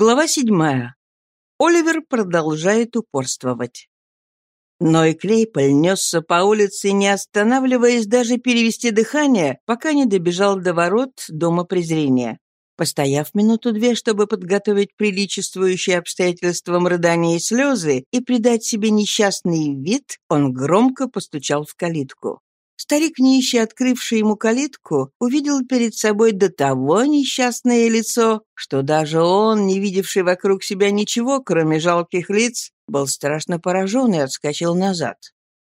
Глава седьмая. Оливер продолжает упорствовать. Но и Клейполь несся по улице, не останавливаясь даже перевести дыхание, пока не добежал до ворот Дома презрения. Постояв минуту-две, чтобы подготовить приличествующие обстоятельствам рыдания и слезы и придать себе несчастный вид, он громко постучал в калитку. Старик, нищий, открывший ему калитку, увидел перед собой до того несчастное лицо, что даже он, не видевший вокруг себя ничего, кроме жалких лиц, был страшно поражен и отскочил назад.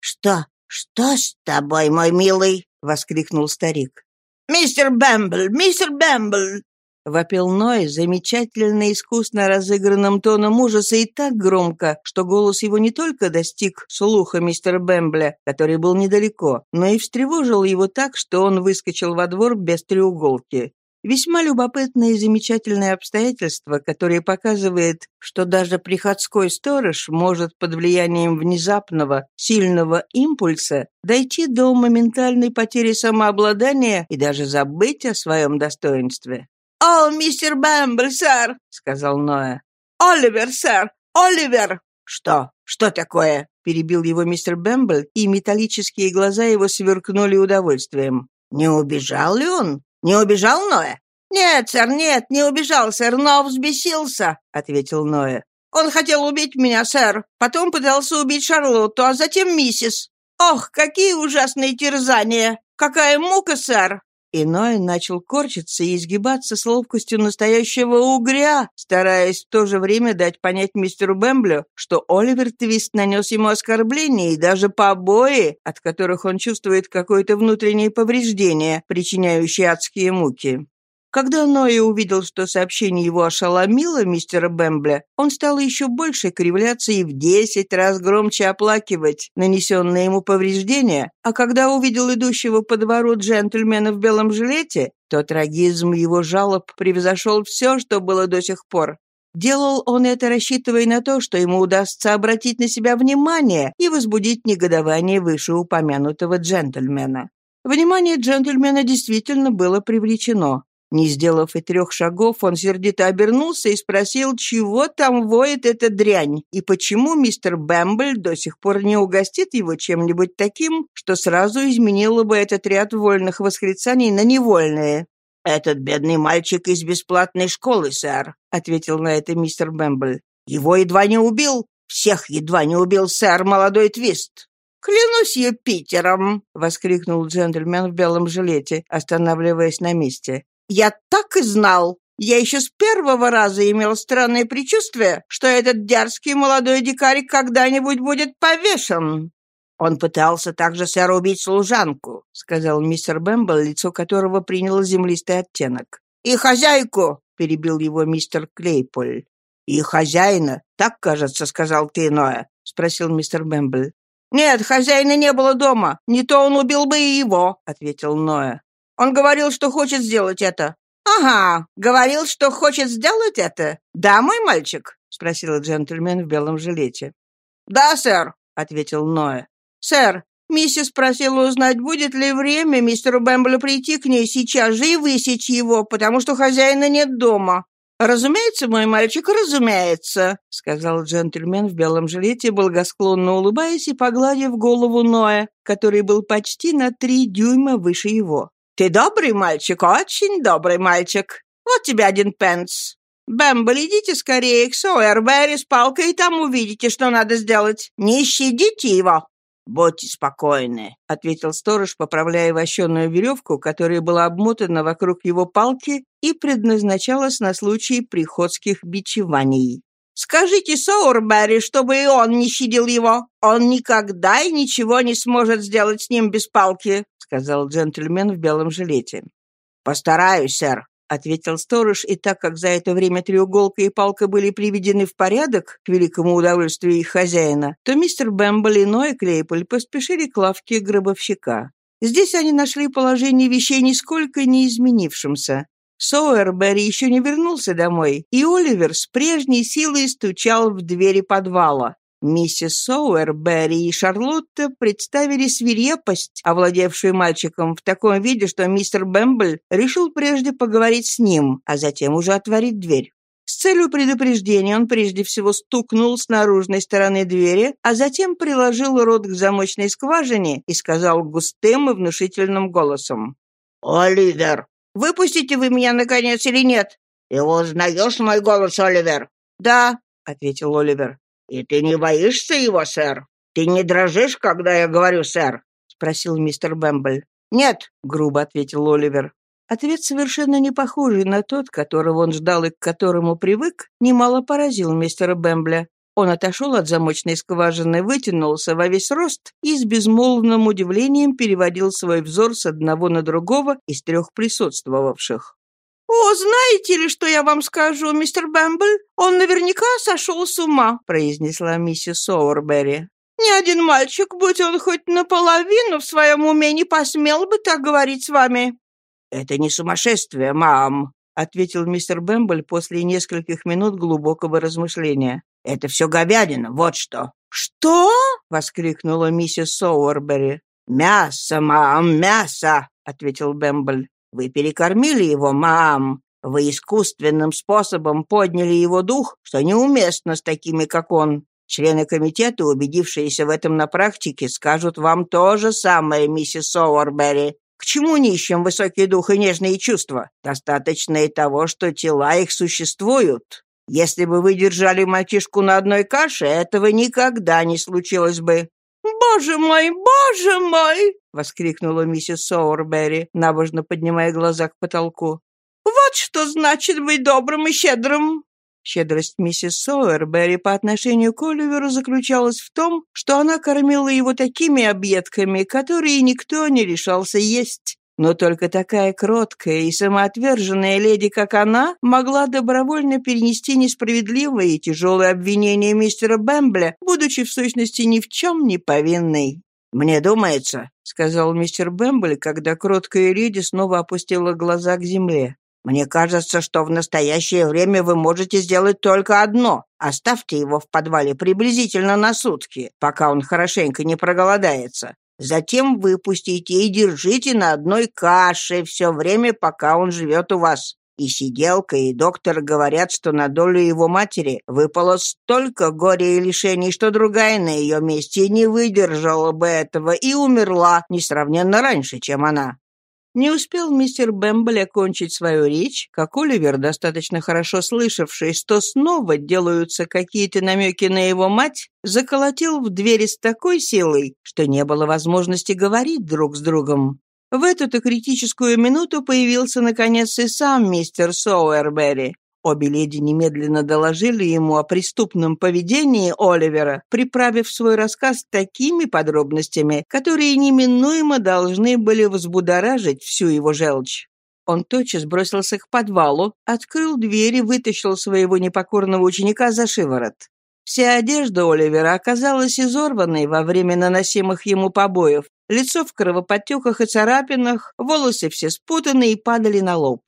«Что? Что с тобой, мой милый?» — воскликнул старик. «Мистер Бэмбл! Мистер Бэмбл!» — вопил Ной замечательно искусно разыгранным тоном ужаса и так громко, что голос его не только достиг слуха мистера Бэмбля, который был недалеко, но и встревожил его так, что он выскочил во двор без треуголки. Весьма любопытное и замечательное обстоятельство, которое показывает, что даже приходской сторож может под влиянием внезапного, сильного импульса дойти до моментальной потери самообладания и даже забыть о своем достоинстве. «О, мистер Бэмбл, сэр!» — сказал Ной. «Оливер, сэр! Оливер!» «Что? Что такое?» — перебил его мистер Бэмбл, и металлические глаза его сверкнули удовольствием. «Не убежал ли он? Не убежал, Ной?» «Нет, сэр, нет, не убежал, сэр, но взбесился», — ответил Ной. «Он хотел убить меня, сэр, потом пытался убить Шарлотту, а затем миссис. Ох, какие ужасные терзания! Какая мука, сэр! Иной начал корчиться и изгибаться с ловкостью настоящего угря, стараясь в то же время дать понять мистеру Бэмблю, что Оливер Твист нанес ему оскорбление и даже побои, от которых он чувствует какое-то внутреннее повреждение, причиняющее адские муки. Когда Ноя увидел, что сообщение его ошеломило мистера Бэмбля, он стал еще больше кривляться и в десять раз громче оплакивать нанесенные ему повреждения, а когда увидел идущего по двору джентльмена в белом жилете, то трагизм его жалоб превзошел все, что было до сих пор. Делал он это, рассчитывая на то, что ему удастся обратить на себя внимание и возбудить негодование вышеупомянутого джентльмена. Внимание джентльмена действительно было привлечено. Не сделав и трех шагов, он сердито обернулся и спросил, чего там воет эта дрянь, и почему мистер Бэмбль до сих пор не угостит его чем-нибудь таким, что сразу изменило бы этот ряд вольных восклицаний на невольные. «Этот бедный мальчик из бесплатной школы, сэр», — ответил на это мистер Бэмбль. «Его едва не убил. Всех едва не убил, сэр, молодой твист». «Клянусь Юпитером!» — воскликнул джентльмен в белом жилете, останавливаясь на месте. Я так и знал. Я еще с первого раза имел странное предчувствие, что этот дерзкий молодой дикарь когда-нибудь будет повешен. «Он пытался также, сэр, убить служанку», — сказал мистер Бэмбл, лицо которого приняло землистый оттенок. «И хозяйку», — перебил его мистер Клейполь. «И хозяина, так, кажется, сказал ты, Ноя», — спросил мистер Бэмбл. «Нет, хозяина не было дома. Не то он убил бы и его», — ответил Ноя. Он говорил, что хочет сделать это». «Ага, говорил, что хочет сделать это? Да, мой мальчик?» — спросил джентльмен в белом жилете. «Да, сэр», — ответил Ноэ. «Сэр, миссис просила узнать, будет ли время мистеру Бэмблю прийти к ней сейчас же и высечь его, потому что хозяина нет дома». «Разумеется, мой мальчик, разумеется», — сказал джентльмен в белом жилете, благосклонно улыбаясь и погладив голову Ноя, который был почти на три дюйма выше его. Ты добрый мальчик, очень добрый мальчик. Вот тебе один пенс. Бэмбл, идите скорее к Сойерберри с палкой, и там увидите, что надо сделать. Не щадите его». «Будьте спокойны», — ответил сторож, поправляя вощеную веревку, которая была обмотана вокруг его палки и предназначалась на случай приходских бичеваний. «Скажите Соурберри, чтобы и он не щадил его. Он никогда и ничего не сможет сделать с ним без палки сказал джентльмен в белом жилете. «Постараюсь, сэр», — ответил сторож, и так как за это время треуголка и палка были приведены в порядок, к великому удовольствию их хозяина, то мистер Бэмбл и Ной Клейполь поспешили к лавке гробовщика. Здесь они нашли положение вещей нисколько не изменившимся. Соуэрберри еще не вернулся домой, и Оливер с прежней силой стучал в двери подвала. Миссис Соуэрберри и Шарлотта представили свирепость, овладевшую мальчиком, в таком виде, что мистер Бэмбл решил прежде поговорить с ним, а затем уже отворить дверь. С целью предупреждения он прежде всего стукнул с наружной стороны двери, а затем приложил рот к замочной скважине и сказал густым и внушительным голосом. «Оливер, выпустите вы меня, наконец, или нет?» «Ты узнаешь мой голос, Оливер?» «Да», — ответил Оливер. «И ты не боишься его, сэр? Ты не дрожишь, когда я говорю, сэр?» — спросил мистер Бэмбль. «Нет», — грубо ответил Оливер. Ответ, совершенно не похожий на тот, которого он ждал и к которому привык, немало поразил мистера Бэмбля. Он отошел от замочной скважины, вытянулся во весь рост и с безмолвным удивлением переводил свой взор с одного на другого из трех присутствовавших. «О, знаете ли, что я вам скажу, мистер Бэмбл? Он наверняка сошел с ума», — произнесла миссис Соурберри. «Ни один мальчик, будь он хоть наполовину в своем уме, не посмел бы так говорить с вами». «Это не сумасшествие, мэм», — ответил мистер Бэмбль после нескольких минут глубокого размышления. «Это все говядина, вот что». «Что?» — воскликнула миссис Соуэрбери. «Мясо, мэм, мясо!» — ответил Бэмбль. «Вы перекормили его, мэм. Вы искусственным способом подняли его дух, что неуместно с такими, как он. Члены комитета, убедившиеся в этом на практике, скажут вам то же самое, миссис Соуэрбери. К чему нищим высокий дух и нежные чувства? Достаточно и того, что тела их существуют. Если бы вы держали мальчишку на одной каше, этого никогда не случилось бы». «Боже мой, боже мой!» — воскликнула миссис Соурберри, набожно поднимая глаза к потолку. «Вот что значит быть добрым и щедрым!» Щедрость миссис Сойерберри по отношению к Оливеру заключалась в том, что она кормила его такими объедками, которые никто не решался есть. Но только такая кроткая и самоотверженная леди, как она, могла добровольно перенести несправедливые и тяжелые обвинения мистера Бэмбля, будучи в сущности ни в чем не повинной. «Мне думается», — сказал мистер Бэмбль, когда кроткая леди снова опустила глаза к земле, мне кажется, что в настоящее время вы можете сделать только одно. Оставьте его в подвале приблизительно на сутки, пока он хорошенько не проголодается. Затем выпустите и держите на одной каше все время, пока он живет у вас. И сиделка, и доктор говорят, что на долю его матери выпало столько горя и лишений, что другая на ее месте не выдержала бы этого и умерла несравненно раньше, чем она. Не успел мистер Бэмбл окончить свою речь, как Оливер, достаточно хорошо слышавший, что снова делаются какие-то намеки на его мать, заколотил в двери с такой силой, что не было возможности говорить друг с другом. В эту-то критическую минуту появился, наконец, и сам мистер Соуэрберри. Обе леди немедленно доложили ему о преступном поведении Оливера, приправив свой рассказ такими подробностями, которые неминуемо должны были взбудоражить всю его желчь. Он тотчас бросился к подвалу, открыл дверь и вытащил своего непокорного ученика за шиворот. Вся одежда Оливера оказалась изорванной во время наносимых ему побоев, лицо в кровоподтеках и царапинах, волосы все спутаны и падали на лоб.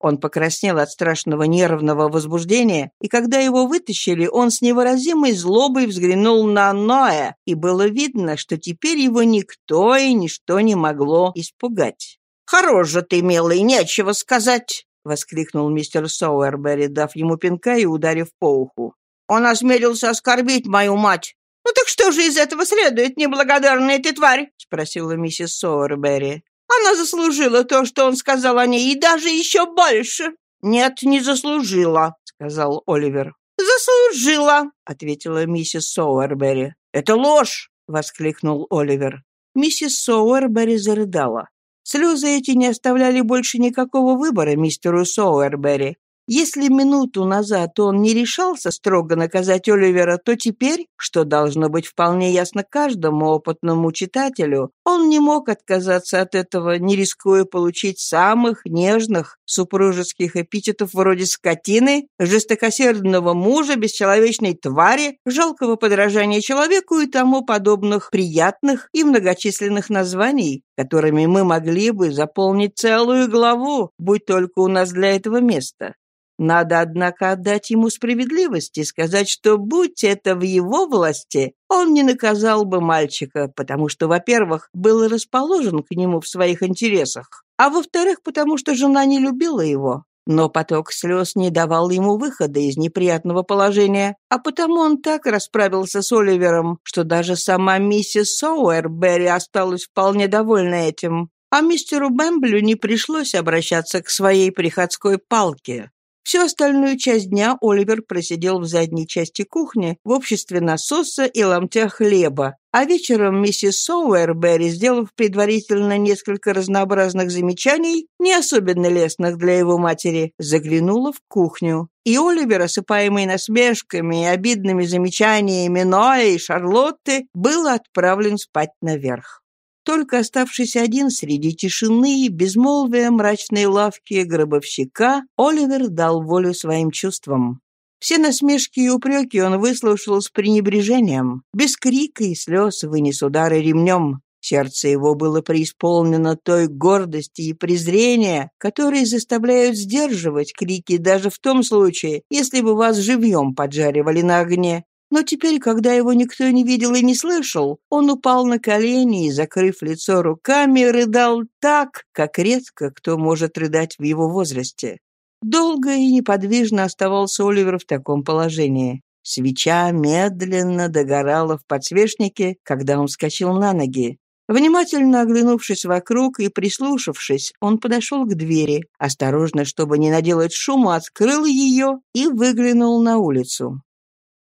Он покраснел от страшного нервного возбуждения, и когда его вытащили, он с невыразимой злобой взглянул на Ноя, и было видно, что теперь его никто и ничто не могло испугать. «Хорош же ты, милый, нечего сказать!» — воскликнул мистер Соуэрберри, дав ему пинка и ударив по уху. «Он осмелился оскорбить мою мать!» «Ну так что же из этого следует, неблагодарная ты тварь?» — спросила миссис Соуэрберри. Она заслужила то, что он сказал о ней, и даже еще больше». «Нет, не заслужила», — сказал Оливер. «Заслужила», — ответила миссис Соуэрбери. «Это ложь!» — воскликнул Оливер. Миссис Соуэрбери зарыдала. Слезы эти не оставляли больше никакого выбора мистеру Соуэрбери. Если минуту назад он не решался строго наказать Оливера, то теперь, что должно быть вполне ясно каждому опытному читателю, он не мог отказаться от этого, не рискуя получить самых нежных супружеских эпитетов вроде скотины, жестокосердного мужа, бесчеловечной твари, жалкого подражания человеку и тому подобных приятных и многочисленных названий, которыми мы могли бы заполнить целую главу, будь только у нас для этого место. Надо, однако, отдать ему справедливость и сказать, что, будь это в его власти, он не наказал бы мальчика, потому что, во-первых, был расположен к нему в своих интересах, а во-вторых, потому что жена не любила его. Но поток слез не давал ему выхода из неприятного положения, а потому он так расправился с Оливером, что даже сама миссис Соуэрберри осталась вполне довольна этим. А мистеру Бэмблю не пришлось обращаться к своей приходской палке. Всю остальную часть дня Оливер просидел в задней части кухни в обществе насоса и ломтя хлеба, а вечером миссис Соуэрберри, сделав предварительно несколько разнообразных замечаний, не особенно лестных для его матери, заглянула в кухню. И Оливер, осыпаемый насмешками и обидными замечаниями Ноя и Шарлотты, был отправлен спать наверх. Только оставшись один среди тишины и безмолвия мрачной лавки гробовщика, Оливер дал волю своим чувствам. Все насмешки и упреки он выслушал с пренебрежением. Без крика и слез вынес удары ремнем. Сердце его было преисполнено той гордости и презрения, которые заставляют сдерживать крики даже в том случае, если бы вас живьем поджаривали на огне. Но теперь, когда его никто не видел и не слышал, он упал на колени и, закрыв лицо руками, рыдал так, как редко кто может рыдать в его возрасте. Долго и неподвижно оставался Оливер в таком положении. Свеча медленно догорала в подсвечнике, когда он вскочил на ноги. Внимательно оглянувшись вокруг и прислушавшись, он подошел к двери, осторожно, чтобы не наделать шума, открыл ее и выглянул на улицу.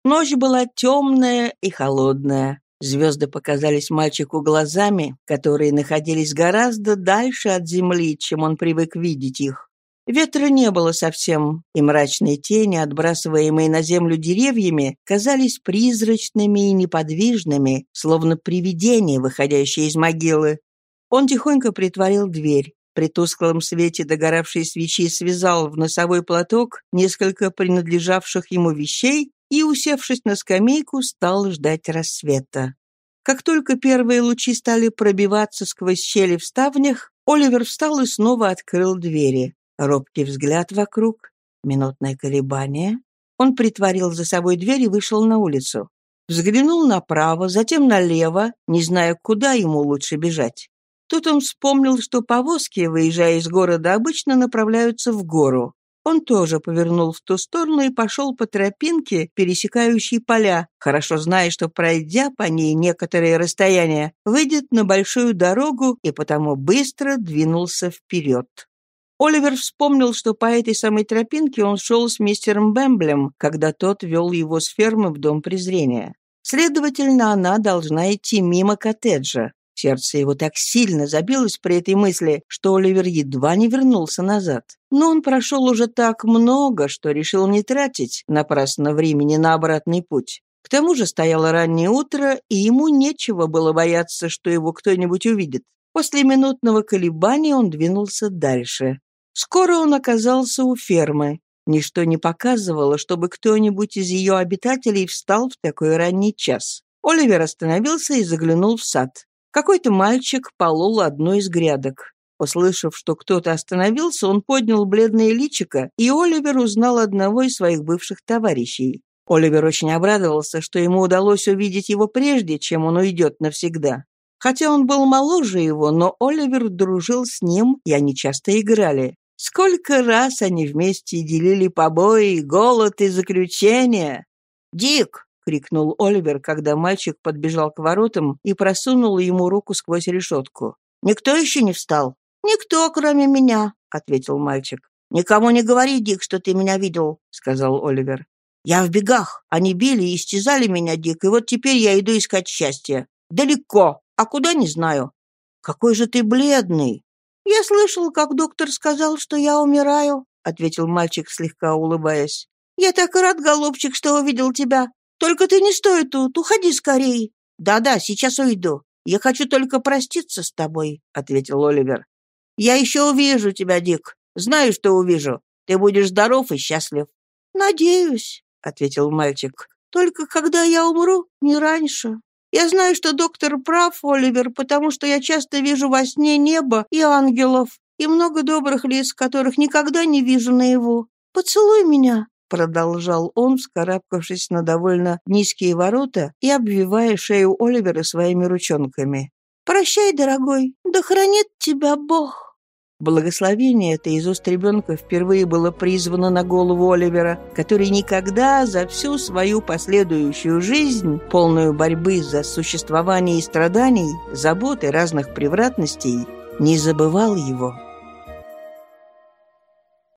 Ночь была темная и холодная. Звезды показались мальчику глазами, которые находились гораздо дальше от земли, чем он привык видеть их. Ветра не было совсем, и мрачные тени, отбрасываемые на землю деревьями, казались призрачными и неподвижными, словно привидения, выходящие из могилы. Он тихонько притворил дверь. При тусклом свете догоравшей свечи связал в носовой платок несколько принадлежавших ему вещей и, усевшись на скамейку, стал ждать рассвета. Как только первые лучи стали пробиваться сквозь щели в ставнях, Оливер встал и снова открыл двери. Робкий взгляд вокруг, минутное колебание. Он притворил за собой дверь и вышел на улицу. Взглянул направо, затем налево, не зная, куда ему лучше бежать. Тут он вспомнил, что повозки, выезжая из города, обычно направляются в гору. Он тоже повернул в ту сторону и пошел по тропинке, пересекающей поля, хорошо зная, что, пройдя по ней некоторое расстояние, выйдет на большую дорогу и потому быстро двинулся вперед. Оливер вспомнил, что по этой самой тропинке он шел с мистером Бэмблем, когда тот вел его с фермы в дом презрения. Следовательно, она должна идти мимо коттеджа. Сердце его так сильно забилось при этой мысли, что Оливер едва не вернулся назад. Но он прошел уже так много, что решил не тратить напрасно времени на обратный путь. К тому же стояло раннее утро, и ему нечего было бояться, что его кто-нибудь увидит. После минутного колебания он двинулся дальше. Скоро он оказался у фермы. Ничто не показывало, чтобы кто-нибудь из ее обитателей встал в такой ранний час. Оливер остановился и заглянул в сад. Какой-то мальчик полол одну из грядок. Услышав, что кто-то остановился, он поднял бледное личико, и Оливер узнал одного из своих бывших товарищей. Оливер очень обрадовался, что ему удалось увидеть его прежде, чем он уйдет навсегда. Хотя он был моложе его, но Оливер дружил с ним, и они часто играли. Сколько раз они вместе делили побои, голод и заключения. «Дик, — крикнул Оливер, когда мальчик подбежал к воротам и просунул ему руку сквозь решетку. «Никто еще не встал?» «Никто, кроме меня», — ответил мальчик. «Никому не говори, Дик, что ты меня видел», — сказал Оливер. «Я в бегах. Они били и истязали меня, Дик, и вот теперь я иду искать счастья. Далеко, а куда не знаю. Какой же ты бледный!» «Я слышал, как доктор сказал, что я умираю», — ответил мальчик, слегка улыбаясь. «Я так рад, голубчик, что увидел тебя. Только ты не стой тут, уходи скорей. Да-да, сейчас уйду. Я хочу только проститься с тобой, ответил Оливер. Я еще увижу тебя, Дик. Знаю, что увижу. Ты будешь здоров и счастлив. Надеюсь, ответил мальчик. Только когда я умру, не раньше. Я знаю, что доктор прав, Оливер, потому что я часто вижу во сне небо и ангелов, и много добрых лиц, которых никогда не вижу наяву. Поцелуй меня, продолжал он, вскарабкавшись на довольно низкие ворота и обвивая шею Оливера своими ручонками. «Прощай, дорогой, да хранит тебя Бог!» Благословение это из уст ребенка впервые было призвано на голову Оливера, который никогда за всю свою последующую жизнь, полную борьбы за существование и страданий, заботы разных превратностей, не забывал его.